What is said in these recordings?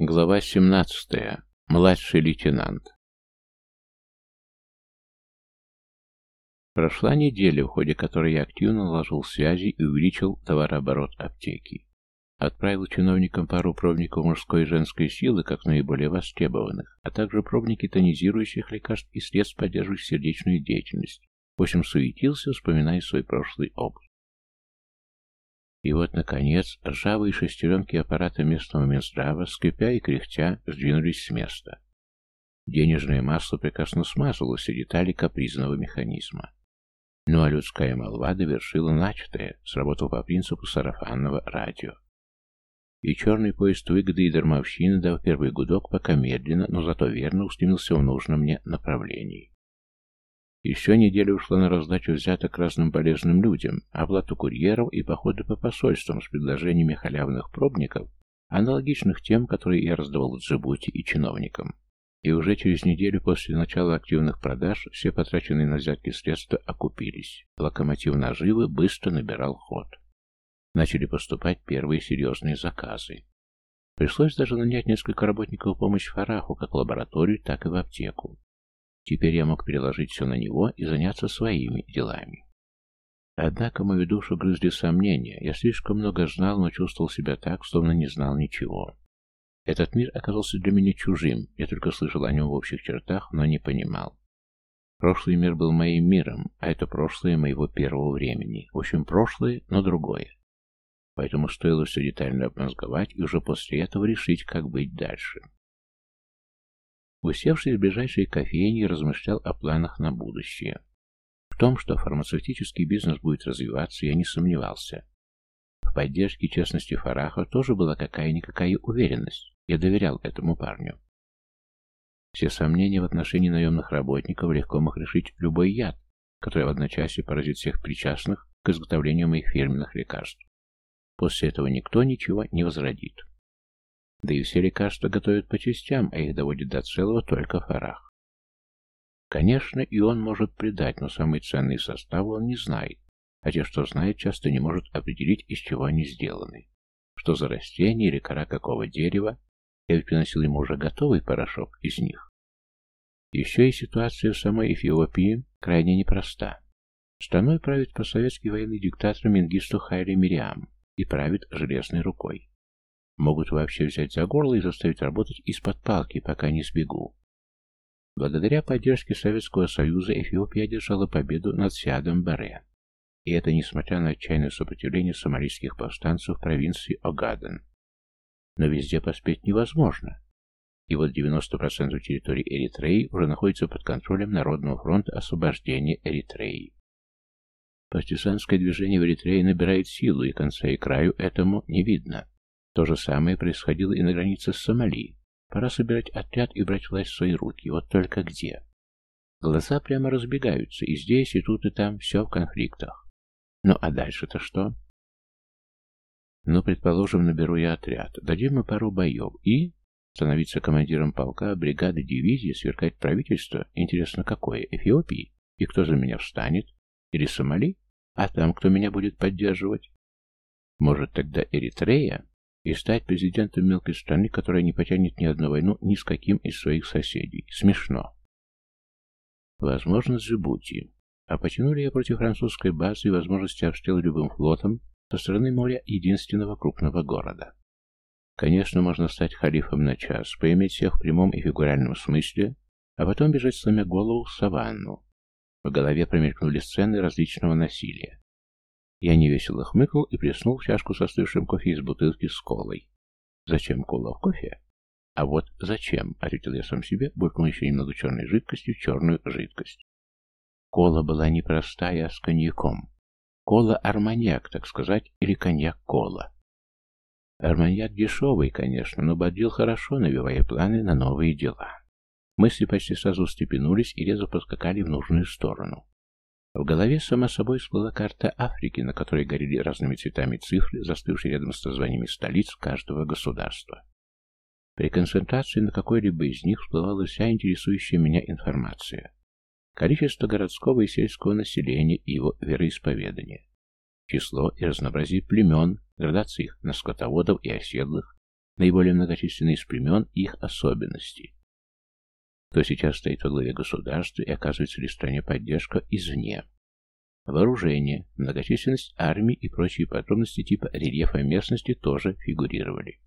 Глава 17. Младший лейтенант. Прошла неделя, в ходе которой я активно наложил связи и увеличил товарооборот аптеки. Отправил чиновникам пару пробников мужской и женской силы, как наиболее востребованных, а также пробники тонизирующих лекарств и средств, поддерживающих сердечную деятельность. В общем, суетился, вспоминая свой прошлый опыт. И вот, наконец, ржавые шестеренки аппарата местного Минздрава, скрипя и кряхтя, сдвинулись с места. Денежное масло прекрасно смазало все детали капризного механизма. Ну а людская молва довершила начатое, сработав по принципу сарафанного радио. И черный поезд выгоды и дармовщины, дав первый гудок, пока медленно, но зато верно устремился в нужном мне направлении. Еще неделя ушла на раздачу взяток разным полезным людям, оплату курьеров и походы по посольствам с предложениями халявных пробников, аналогичных тем, которые я раздавал в Джибути и чиновникам. И уже через неделю после начала активных продаж все потраченные на взятки средства окупились. Локомотив наживы быстро набирал ход. Начали поступать первые серьезные заказы. Пришлось даже нанять несколько работников помощь Фараху, как лабораторию, так и в аптеку. Теперь я мог переложить все на него и заняться своими делами. Однако мою душу грызли сомнения. Я слишком много знал, но чувствовал себя так, словно не знал ничего. Этот мир оказался для меня чужим, я только слышал о нем в общих чертах, но не понимал. Прошлый мир был моим миром, а это прошлое моего первого времени. В общем, прошлое, но другое. Поэтому стоило все детально обмозговать и уже после этого решить, как быть дальше. Усевший в ближайшей кофейне, размышлял о планах на будущее. В том, что фармацевтический бизнес будет развиваться, я не сомневался. В поддержке честности Фараха тоже была какая-никакая уверенность. Я доверял этому парню. Все сомнения в отношении наемных работников легко мог решить любой яд, который в одночасье поразит всех причастных к изготовлению моих фирменных лекарств. После этого никто ничего не возродит. Да и все лекарства готовят по частям, а их доводит до целого только Фарах. Конечно, и он может предать, но самые ценные составы он не знает, а те, что знает, часто не может определить, из чего они сделаны. Что за растение или кора какого дерева, я ведь приносил ему уже готовый порошок из них. Еще и ситуация в самой Эфиопии крайне непроста. Страной правит посоветский военный диктатор Мингисту Хайли Мириам и правит железной рукой. Могут вообще взять за горло и заставить работать из-под палки, пока не сбегу. Благодаря поддержке Советского Союза Эфиопия одержала победу над Сиадом Баре. И это несмотря на отчаянное сопротивление сомалийских повстанцев в провинции Огаден. Но везде поспеть невозможно. И вот 90% территории Эритреи уже находится под контролем Народного фронта освобождения Эритреи. Партизанское движение в Эритрее набирает силу, и конца и краю этому не видно. То же самое происходило и на границе с Сомали. Пора собирать отряд и брать власть в свои руки. Вот только где? Глаза прямо разбегаются, и здесь, и тут, и там все в конфликтах. Ну а дальше-то что? Ну, предположим, наберу я отряд, дадим мы пару боев и... Становиться командиром полка, бригады, дивизии, сверкать правительство, интересно какое, Эфиопии? И кто за меня встанет? Или Сомали? А там кто меня будет поддерживать? Может, тогда Эритрея? И стать президентом мелкой страны, которая не потянет ни одну войну ни с каким из своих соседей. Смешно. Возможно, Джибути. А потянули я против французской базы и возможности обстрела любым флотом со стороны моря единственного крупного города. Конечно, можно стать халифом на час, поиметь всех в прямом и фигуральном смысле, а потом бежать сломя голову в саванну. В голове промелькнули сцены различного насилия. Я невесело хмыкнул и плеснул в чашку со остывшим кофе из бутылки с колой. «Зачем кола в кофе?» «А вот зачем?» — ответил я сам себе, буркнул еще немного черной жидкостью черную жидкость. Кола была не простая, а с коньяком. Кола-арманьяк, так сказать, или коньяк-кола. Арманьяк дешевый, конечно, но бодил хорошо, навевая планы на новые дела. Мысли почти сразу встрепенулись и резво поскакали в нужную сторону. В голове сама собой всплыла карта Африки, на которой горели разными цветами цифры, застывшие рядом с названиями столиц каждого государства. При концентрации на какой-либо из них всплывала вся интересующая меня информация. Количество городского и сельского населения и его вероисповедания. Число и разнообразие племен, градация их на скотоводов и оседлых, наиболее многочисленные из племен и их особенности. Кто сейчас стоит во главе государства и оказывается ли стране поддержка извне. Вооружение, многочисленность армии и прочие подробности типа рельефа местности тоже фигурировали.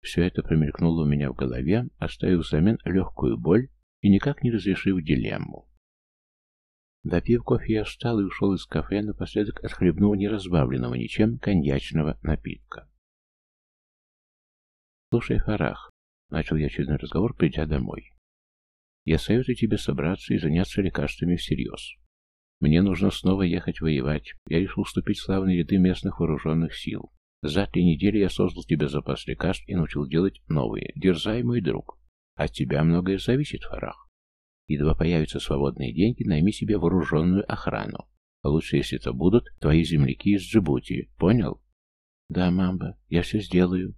Все это промелькнуло у меня в голове, оставив взамен легкую боль и никак не разрешив дилемму. Допив кофе, я встал и ушел из кафе, напоследок отхлебнув неразбавленного ничем коньячного напитка. «Слушай, Фарах», — начал я очередной разговор, придя домой, — «я советую тебе собраться и заняться лекарствами всерьез. Мне нужно снова ехать воевать. Я решил вступить в славные ряды местных вооруженных сил. За три недели я создал тебе запас лекарств и научил делать новые. Дерзай, мой друг. От тебя многое зависит, Фарах. Едва появятся свободные деньги, найми себе вооруженную охрану. Лучше, если это будут твои земляки из Джибути. Понял? Да, мамба, я все сделаю.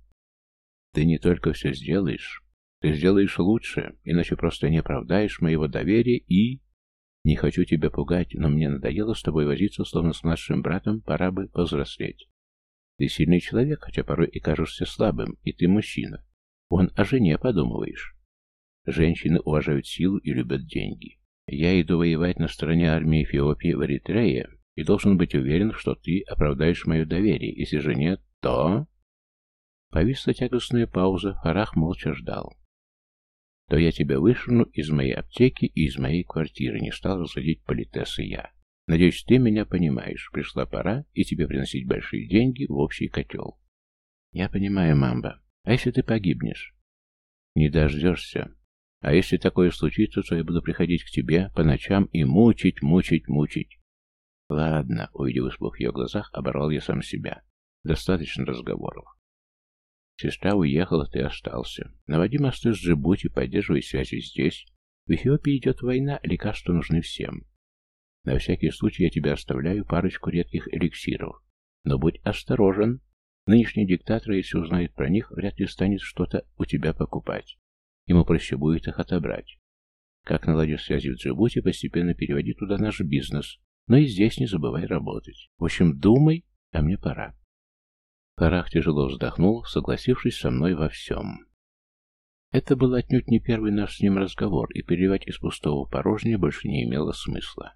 Ты не только все сделаешь, ты сделаешь лучше, иначе просто не оправдаешь моего доверия и... Не хочу тебя пугать, но мне надоело с тобой возиться, словно с младшим братом, пора бы повзрослеть. Ты сильный человек, хотя порой и кажешься слабым, и ты мужчина. Он о жене подумываешь. Женщины уважают силу и любят деньги. Я иду воевать на стороне армии Эфиопии в Эритрее и должен быть уверен, что ты оправдаешь мое доверие. Если же нет, то... Повисла тягостная пауза, Фарах молча ждал. То я тебя вышвырну из моей аптеки и из моей квартиры, не стал разводить политессы я. Надеюсь, ты меня понимаешь. Пришла пора, и тебе приносить большие деньги в общий котел. Я понимаю, мамба. А если ты погибнешь? Не дождешься. А если такое случится, то я буду приходить к тебе по ночам и мучить, мучить, мучить. Ладно, увидев испуг в ее глазах, оборвал я сам себя. Достаточно разговоров. Сестра уехала, ты остался. Наводи мосты с Джибути, поддерживай связи здесь. В Эфиопии идет война, лекарства нужны всем. На всякий случай я тебе оставляю парочку редких эликсиров. Но будь осторожен. Нынешний диктатор, если узнает про них, вряд ли станет что-то у тебя покупать. Ему проще будет их отобрать. Как наладишь связи в Джибути, постепенно переводи туда наш бизнес. Но и здесь не забывай работать. В общем, думай, а мне пора. Парах тяжело вздохнул, согласившись со мной во всем. Это был отнюдь не первый наш с ним разговор, и переливать из пустого в порожнее больше не имело смысла.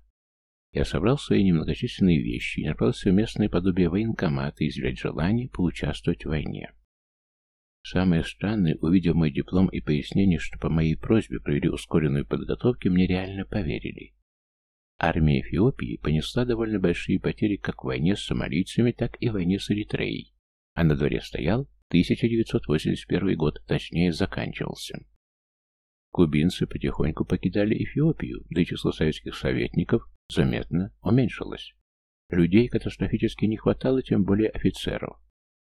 Я собрал свои немногочисленные вещи и направился в местное подобие военкомата изъявлять желание поучаствовать в войне. Самое странное, увидев мой диплом и пояснение, что по моей просьбе провели ускоренную подготовку, мне реально поверили. Армия Эфиопии понесла довольно большие потери как в войне с сомалийцами, так и в войне с Эритреей, а на дворе стоял 1981 год, точнее заканчивался. Кубинцы потихоньку покидали Эфиопию, да и число советских советников заметно уменьшилось. Людей катастрофически не хватало, тем более офицеров.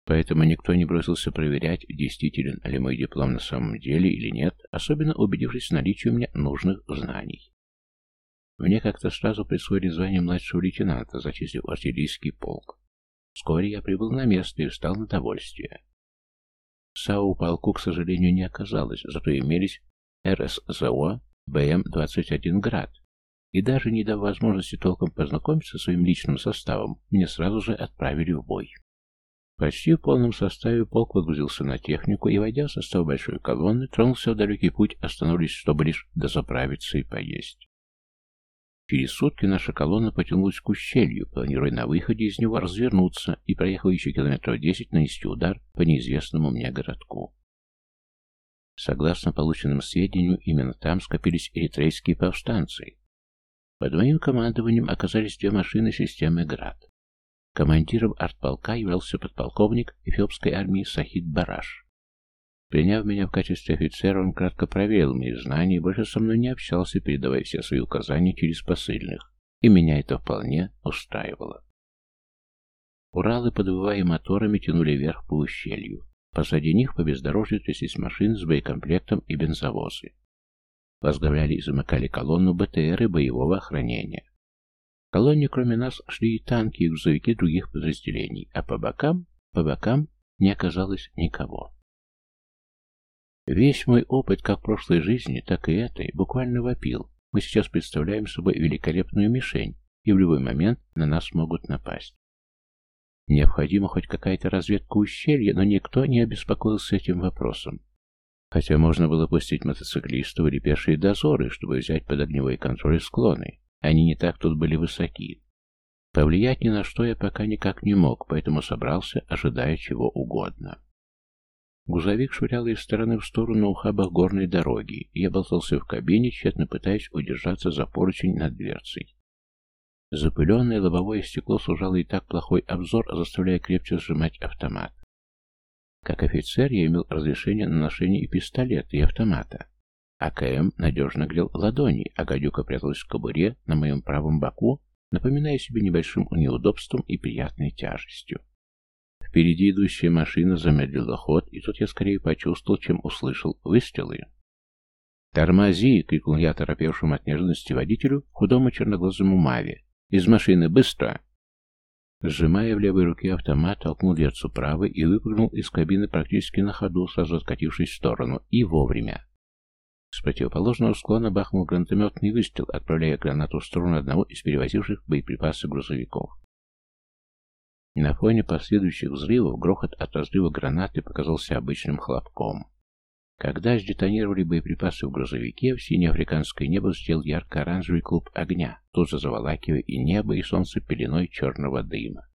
Поэтому никто не бросился проверять, действителен ли мой диплом на самом деле или нет, особенно убедившись в наличии у меня нужных знаний. Мне как-то сразу присвоили звание младшего лейтенанта, зачислив артиллерийский полк. Вскоре я прибыл на место и встал на довольствие. САУ полку, к сожалению, не оказалось, зато имелись РСЗО БМ-21 «Град», и даже не дав возможности толком познакомиться со своим личным составом, меня сразу же отправили в бой. Почти в полном составе полк выгрузился на технику и, войдя в состав большой колонны, тронулся в далекий путь, остановились, чтобы лишь дозаправиться и поесть. Через сутки наша колонна потянулась к ущелью, планируя на выходе из него развернуться и, проехав еще километров десять, нанести удар по неизвестному мне городку. Согласно полученным сведениям, именно там скопились эритрейские повстанцы, под моим командованием оказались две машины системы «Град». Командиром артполка являлся подполковник эфиопской армии Сахид Бараш. Приняв меня в качестве офицера, он кратко проверил мои знания и больше со мной не общался, передавая все свои указания через посыльных. И меня это вполне устраивало. Уралы, подвывая моторами, тянули вверх по ущелью. Позади них по бездорожью тряслись машины с боекомплектом и бензовозы. Возглавляли и замыкали колонну БТР и боевого охранения. В колонне, кроме нас, шли и танки, и грузовики других подразделений, а по бокам, по бокам не оказалось никого. Весь мой опыт как прошлой жизни, так и этой буквально вопил. Мы сейчас представляем собой великолепную мишень, и в любой момент на нас могут напасть. Необходима хоть какая-то разведка ущелья, но никто не обеспокоился этим вопросом. Хотя можно было пустить мотоциклистов или пешие дозоры, чтобы взять под огневой контроль склоны. Они не так тут были высоки. Повлиять ни на что я пока никак не мог, поэтому собрался, ожидая чего угодно. Грузовик швырял из стороны в сторону на ухабах горной дороги, и я болтался в кабине, тщетно пытаясь удержаться за поручень над дверцей. Запыленное лобовое стекло сужало и так плохой обзор, заставляя крепче сжимать автомат. Как офицер я имел разрешение на ношение и пистолета, и автомата. АКМ надежно грел ладони, а гадюка пряталась в кобуре на моем правом боку, напоминая себе небольшим неудобством и приятной тяжестью. Впереди идущая машина замедлила ход, и тут я скорее почувствовал, чем услышал выстрелы. «Тормози!» — крикнул я торопевшему от неожиданности водителю, худому черноглазому Маве, «Из машины! Быстро!» Сжимая в левой руке автомат, толкнул дверцу правой и выпрыгнул из кабины практически на ходу, сразу откатившись в сторону, и вовремя. С противоположного склона бахнул гранатометный выстрел, отправляя гранату в сторону одного из перевозивших боеприпасы грузовиков. На фоне последующих взрывов грохот от разрыва гранаты показался обычным хлопком. Когда сдетонировали боеприпасы в грузовике, в синее африканское небо сделал ярко-оранжевый клуб огня, тут же заволакивая и небо, и солнце пеленой черного дыма.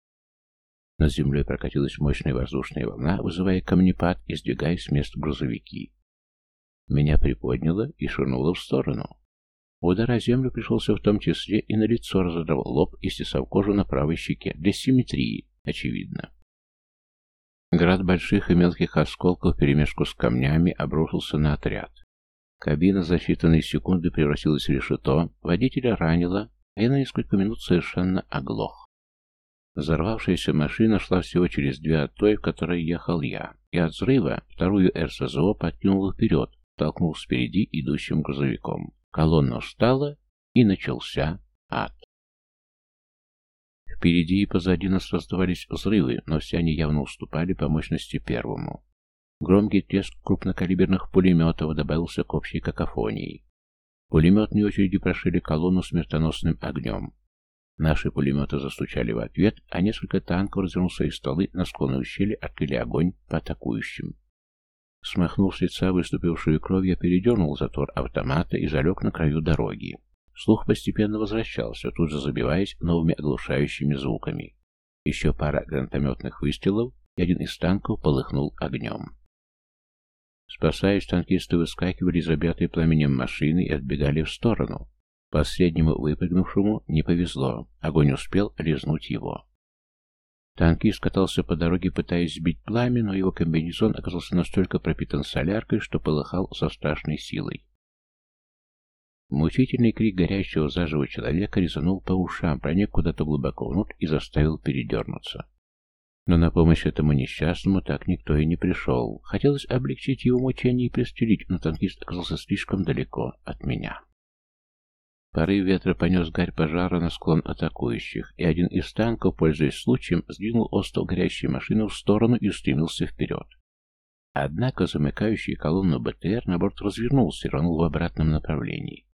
Над землей прокатилась мощная воздушная волна, вызывая камнепад и сдвигая с мест грузовики. Меня приподняло и швырнуло в сторону. Удар о землю пришелся в том числе и на лицо, разодрав лоб и стесав кожу на правой щеке, для симметрии, очевидно. Град больших и мелких осколков перемешку с камнями обрушился на отряд. Кабина за считанные секунды превратилась в решето, водителя ранило, а я на несколько минут совершенно оглох. Взорвавшаяся машина шла всего через две от той, в которой ехал я, и от взрыва вторую РСЗО подкинула вперед, толкнул спереди идущим грузовиком. Колонна встала, и начался ад. Впереди и позади нас раздавались взрывы, но все они явно уступали по мощности первому. Громкий треск крупнокалиберных пулеметов добавился к общей какофонии. Пулеметные очереди прошили колонну смертоносным огнем. Наши пулеметы застучали в ответ, а несколько танков, развернув свои стволы на склоны ущелья, открыли огонь по атакующим. Смахнув с лица выступившую кровь, я передернул затвор автомата и залег на краю дороги. Слух постепенно возвращался, тут же забиваясь новыми оглушающими звуками. Еще пара гранатометных выстрелов, и один из танков полыхнул огнем. Спасаясь, танкисты выскакивали из объятой пламенем машины и отбегали в сторону. Последнему выпрыгнувшему не повезло, огонь успел резнуть его. Танкист катался по дороге, пытаясь сбить пламя, но его комбинезон оказался настолько пропитан соляркой, что полыхал со страшной силой. Мучительный крик горящего заживо человека резанул по ушам, проник куда-то глубоко внутрь и заставил передернуться. Но на помощь этому несчастному так никто и не пришел. Хотелось облегчить его мучение и пристрелить, но танкист оказался слишком далеко от меня. Порыв ветра понес гарь пожара на склон атакующих, и один из танков, пользуясь случаем, сдвинул остов горящей машины в сторону и устремился вперед. Однако замыкающий колонну БТР, наоборот, развернулся и рванул в обратном направлении.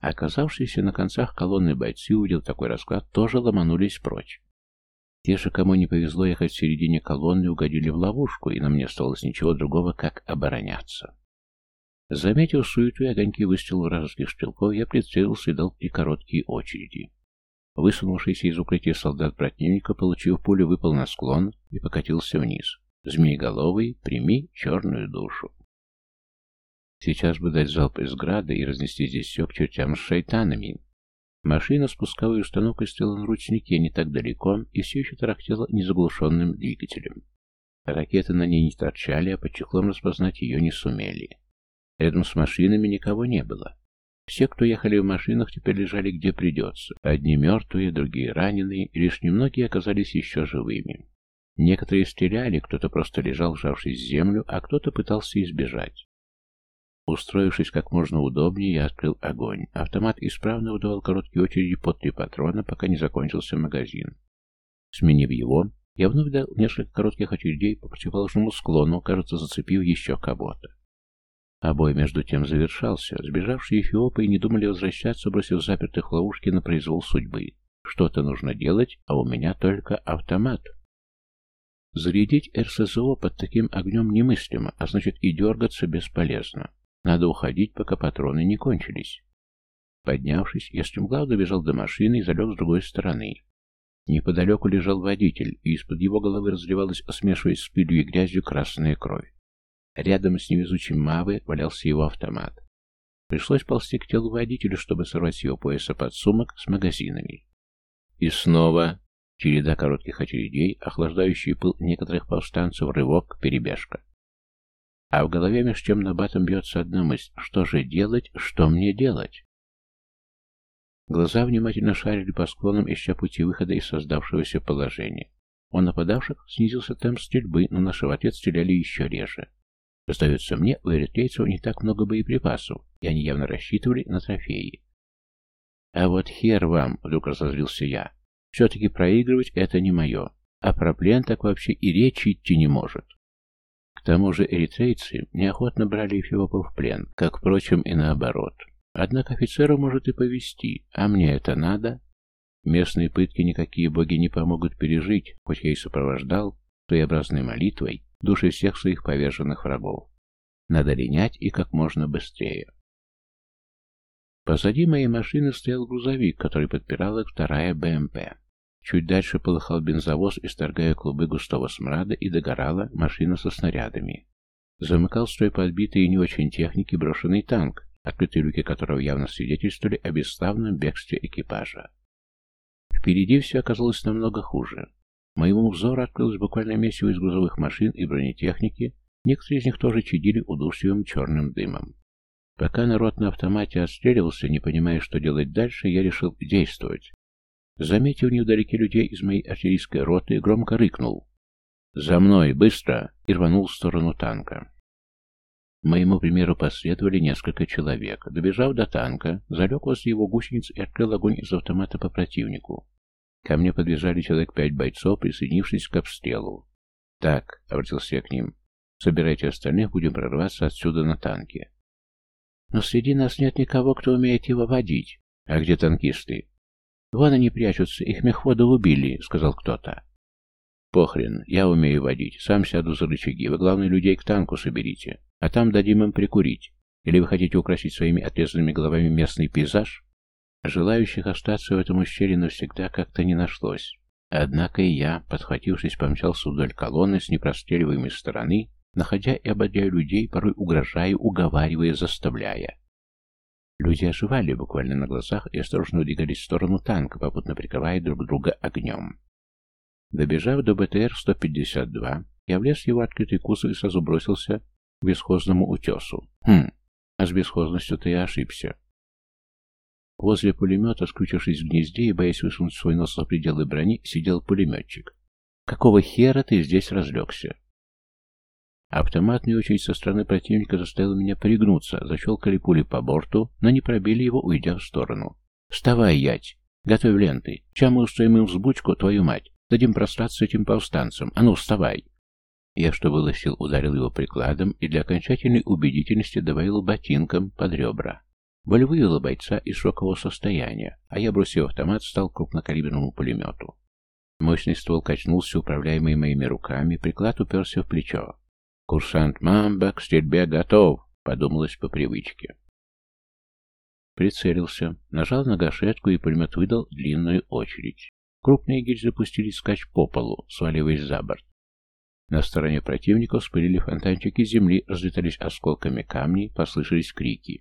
Оказавшиеся на концах колонны бойцы, увидев такой расклад, тоже ломанулись прочь. Те же, кому не повезло ехать в середине колонны, угодили в ловушку, и нам не осталось ничего другого, как обороняться. Заметив суету и огоньки выстрелов вражеских стрелков, я прицелился и дал три короткие очереди. Высунувшийся из укрытия солдат противника, получив пулю, выпал на склон и покатился вниз. Змееголовый, прими черную душу. Сейчас бы дать залп из града и разнести здесь все к чертям с шайтанами. Машина с пусковой установкой стояла на ручнике не так далеко и все еще тарахтела незаглушенным двигателем. Ракеты на ней не торчали, а под чехлом распознать ее не сумели. Рядом с машинами никого не было. Все, кто ехали в машинах, теперь лежали где придется. Одни мертвые, другие раненые, и лишь немногие оказались еще живыми. Некоторые стреляли, кто-то просто лежал, вжавшись в землю, а кто-то пытался избежать. Устроившись как можно удобнее, я открыл огонь. Автомат исправно выдавал короткие очереди по три патрона, пока не закончился магазин. Сменив его, я вновь дал несколько коротких очередей по противоположному склону, кажется, зацепив еще кого-то. А бой между тем завершался. Сбежавшие эфиопы не думали возвращаться, бросив запертых ловушки на произвол судьбы. Что-то нужно делать, а у меня только автомат. Зарядить РСЗО под таким огнем немыслимо, а значит и дергаться бесполезно. Надо уходить, пока патроны не кончились. Поднявшись, я стремглав добежал до машины и залег с другой стороны. Неподалеку лежал водитель, и из-под его головы разливалась, смешиваясь с пылью и грязью, красная кровь. Рядом с невезучим Мавы валялся его автомат. Пришлось ползти к телу водителя, чтобы сорвать с его пояса подсумок с магазинами. И снова череда коротких очередей, охлаждающий пыл некоторых повстанцев, рывок, перебежка. А в голове меж тем на батом бьется одна мысль. Что же делать? Что мне делать? Глаза внимательно шарили по склонам, ища пути выхода из создавшегося положения. У нападавших снизился темп стрельбы, но наши в ответ стреляли еще реже. Остается мне, у эритрейцев не так много боеприпасов, и они явно рассчитывали на трофеи. «А вот хер вам!» — вдруг разозлился я. «Все-таки проигрывать это не мое, а про плен так вообще и речи идти не может». К тому же эритрейцы неохотно брали эфиопов в плен, как, впрочем, и наоборот. Однако офицеру может и повести, а мне это надо? Местные пытки никакие боги не помогут пережить, хоть я и сопровождал своеобразной молитвой души всех своих поверженных врагов. Надо линять и как можно быстрее. Позади моей машины стоял грузовик, который подпирала вторая БМП. Чуть дальше полыхал бензовоз, исторгая клубы густого смрада, и догорала машина со снарядами. Замыкал строй подбитый и не очень техники брошенный танк, открытые люки которого явно свидетельствовали о бесславном бегстве экипажа. Впереди все оказалось намного хуже. Моему взору открылось буквально месиво из грузовых машин и бронетехники, некоторые из них тоже чадили удушливым черным дымом. Пока народ на автомате отстреливался, не понимая, что делать дальше, я решил действовать. Заметив невдалеке людей из моей артиллерийской роты, громко рыкнул. «За мной! Быстро!» и рванул в сторону танка. Моему примеру последовали несколько человек. Добежав до танка, залег возле его гусениц и открыл огонь из автомата по противнику. Ко мне подбежали человек пять бойцов, присоединившись к обстрелу. «Так», — обратился я к ним, — «собирайте остальных, будем прорваться отсюда на танке». «Но среди нас нет никого, кто умеет его водить. А где танкисты?» «Вон они прячутся, их мехвода убили», — сказал кто-то. «Похрен, я умею водить, сам сяду за рычаги, вы, главное, людей к танку соберите, а там дадим им прикурить. Или вы хотите украсить своими отрезанными головами местный пейзаж?» Желающих остаться в этом ущелье навсегда как-то не нашлось. Однако и я, подхватившись, помчался вдоль колонны с непростреливаемой стороны, находя и ободя людей, порой угрожая, уговаривая, заставляя. Люди оживали буквально на глазах и осторожно удвигались в сторону танка, попутно прикрывая друг друга огнем. Добежав до БТР-152, я влез в его открытый кузов и сразу бросился к бесхозному утесу. Хм, а с бесхозностью-то я ошибся. Возле пулемета, скрючившись в гнезде и боясь высунуть свой нос за пределы брони, сидел пулеметчик. «Какого хера ты здесь разлегся?» Автоматная очередь со стороны противника заставила меня пригнуться, защелкали пули по борту, но не пробили его, уйдя в сторону. «Вставай, ять! Готовь ленты! Чем мы устроим им взбучку, твою мать? Дадим простраться этим повстанцам! А ну, вставай!» Я, что было сил, ударил его прикладом и для окончательной убедительности добавил ботинком под ребра. Боль вывела бойца из шокового состояния, а я, бросив автомат, стал крупнокалиберному пулемету. Мощный ствол качнулся, управляемый моими руками, приклад уперся в плечо. «Курсант Мамба к стрельбе готов!» — подумалось по привычке. Прицелился, нажал на гашетку, и пулемет выдал длинную очередь. Крупные гильзы запустились скач по полу, сваливаясь за борт. На стороне противников вспылили фонтанчики земли, разлетались осколками камней, послышались крики.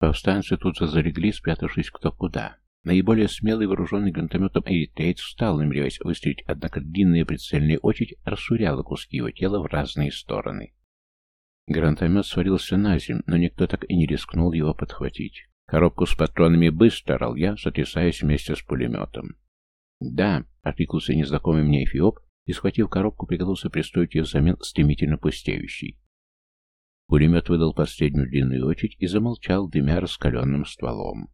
Повстанцы тут же залегли, спрятавшись кто куда. Наиболее смелый, вооруженный гранатометом эритрейц встал, намереваясь выстрелить, однако длинная прицельная очередь расширяла куски его тела в разные стороны. Гранатомет свалился на землю, но никто так и не рискнул его подхватить. «Коробку с патронами быстро!» — орал я, сотрясаясь вместе с пулеметом. «Да!» — откликнулся незнакомый мне эфиоп и, схватив коробку, приготовился пристроить ее взамен стремительно пустеющий. Пулемет выдал последнюю длинную очередь и замолчал, дымя раскаленным стволом.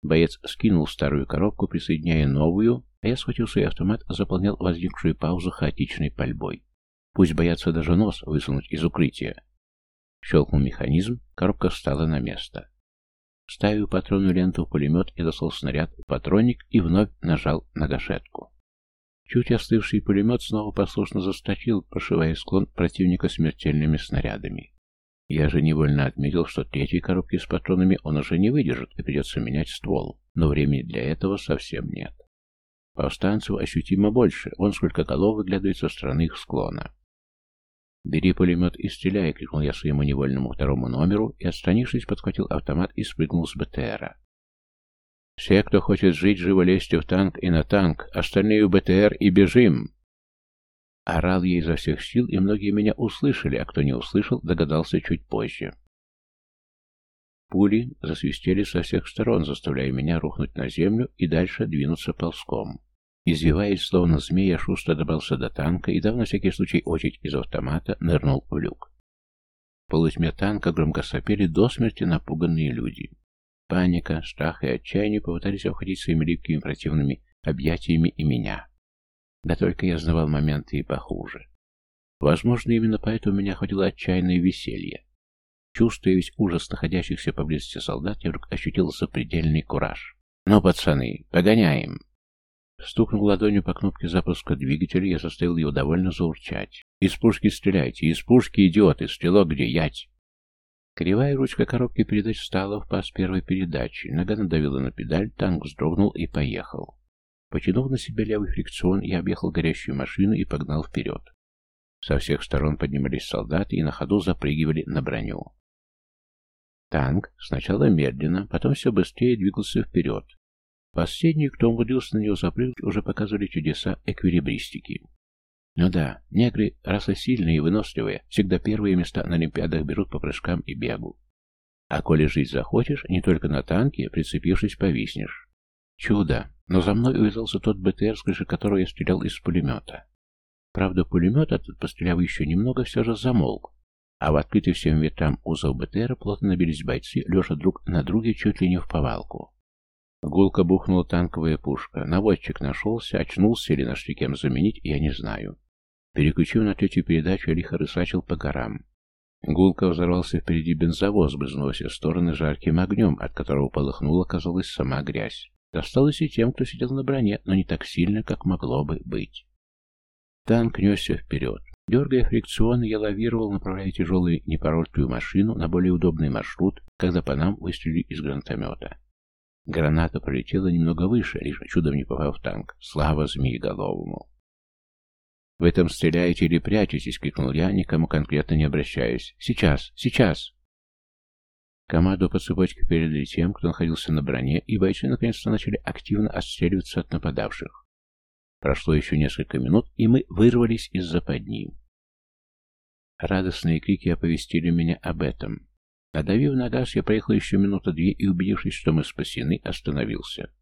Боец скинул старую коробку, присоединяя новую, а я схватил свой автомат, заполнял возникшую паузу хаотичной пальбой. Пусть боятся даже нос высунуть из укрытия. Щелкнул механизм, коробка встала на место. Ставив патронную ленту в пулемет, я достал снаряд в патронник и вновь нажал на гашетку. Чуть остывший пулемет снова послушно застрочил, прошивая склон противника смертельными снарядами. Я же невольно отметил, что третьей коробки с патронами он уже не выдержит и придется менять ствол, но времени для этого совсем нет. Повстанцев ощутимо больше, вон сколько голов выглядывает со стороны их склона. «Бери пулемет и стреляй!» — крикнул я своему невольному второму номеру и, отстранившись, подхватил автомат и спрыгнул с БТРа. «Все, кто хочет жить, живо лезьте в танк и на танк, остальные в БТР и бежим!» Орал я изо всех сил, и многие меня услышали, а кто не услышал, догадался чуть позже. Пули засвистели со всех сторон, заставляя меня рухнуть на землю и дальше двинуться ползком. Извиваясь, словно змея, шустро добрался до танка и, дав на всякий случай очередь из автомата, нырнул в люк. В полутьме танка громко сопели до смерти напуганные люди. Паника, страх и отчаяние попытались обходить своими липкими противными объятиями и меня. Да только я знавал моменты и похуже. Возможно, именно поэтому меня охватило отчаянное веселье. Чувствуя весь ужас находящихся поблизости солдат, я вдруг ощутил сопредельный кураж. «Ну, пацаны, погоняем!» Стукнул ладонью по кнопке запуска двигателя, я заставил его довольно заурчать. «Из пушки стреляйте! Из пушки, идиоты! Стрелок где? Ять!» Кривая ручка коробки передач встала в пас первой передачи. Нога надавила на педаль, танк вздрогнул и поехал. Потянув на себя левый фрикцион, я объехал горящую машину и погнал вперед. Со всех сторон поднимались солдаты и на ходу запрыгивали на броню. Танк сначала медленно, потом все быстрее двигался вперед, Последние, кто умудрился на него запрыгнуть, уже показывали чудеса эквилибристики. Ну да, негры, раса сильные и выносливые, всегда первые места на Олимпиадах берут по прыжкам и бегу. А коли жить захочешь, не только на танке, прицепившись, повиснешь. Чудо! Но за мной увязался тот БТР, с крыши которого я стрелял из пулемета. Правда, пулемет этот, постреляв еще немного, все же замолк. А в открытый всем ветрам узов БТР плотно набились бойцы, лежа друг на друге чуть ли не в повалку. Гулко бухнула танковая пушка. Наводчик нашелся, очнулся или нашли кем заменить, я не знаю. Переключив на третью передачу, я лихо рысачил по горам. Гулко взорвался впереди бензовоз, брызнув все стороны жарким огнем, от которого полыхнула, казалось, сама грязь. Досталось и тем, кто сидел на броне, но не так сильно, как могло бы быть. Танк несся вперед. Дергая фрикционы, я лавировал, направляя тяжелую неповоротливую машину на более удобный маршрут, когда по нам выстрелили из гранатомета. Граната пролетела немного выше, лишь чудом не попав в танк. Слава Змееголовому! «В этом стреляете или прячетесь?» — крикнул я, никому конкретно не обращаясь. «Сейчас! Сейчас!» Команду по цепочке передали тем, кто находился на броне, и бойцы наконец-то начали активно отстреливаться от нападавших. Прошло еще несколько минут, и мы вырвались из западни. Радостные крики оповестили меня об этом. Надавив на газ, я проехал еще минуты две и, убедившись, что мы спасены, остановился.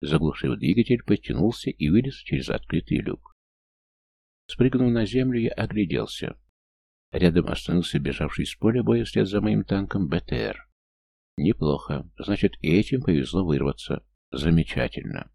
Заглушив двигатель, подтянулся и вылез через открытый люк. Спрыгнув на землю, я огляделся. Рядом остановился бежавший с поля боя вслед за моим танком БТР. Неплохо. Значит, и этим повезло вырваться. Замечательно.